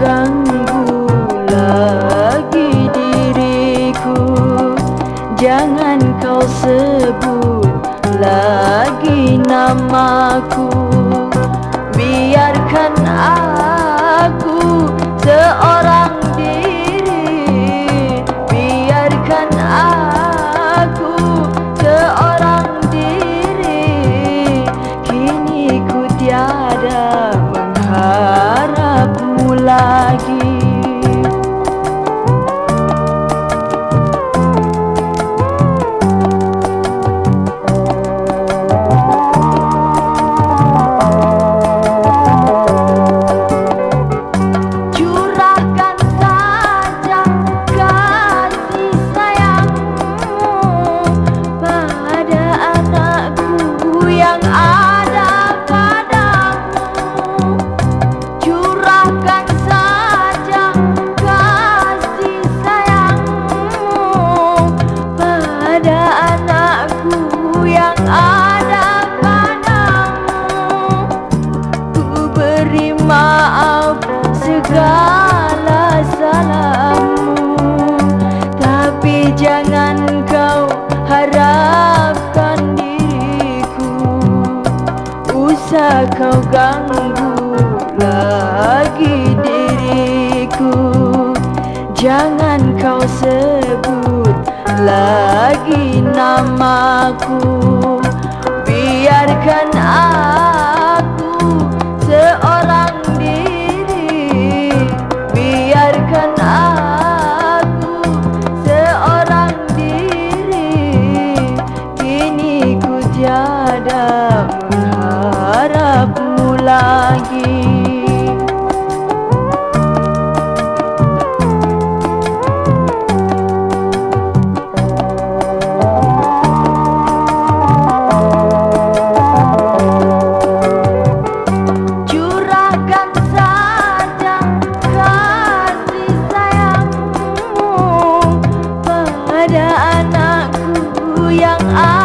ganggu lagi diriku. Jangan kau sebut lagi namaku. lagi Kau ganggu lagi diriku. Jangan kau sebut lagi namaku. Biarkan aku yang aku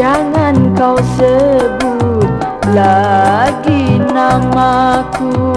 jangan kau sebut lagi namaku.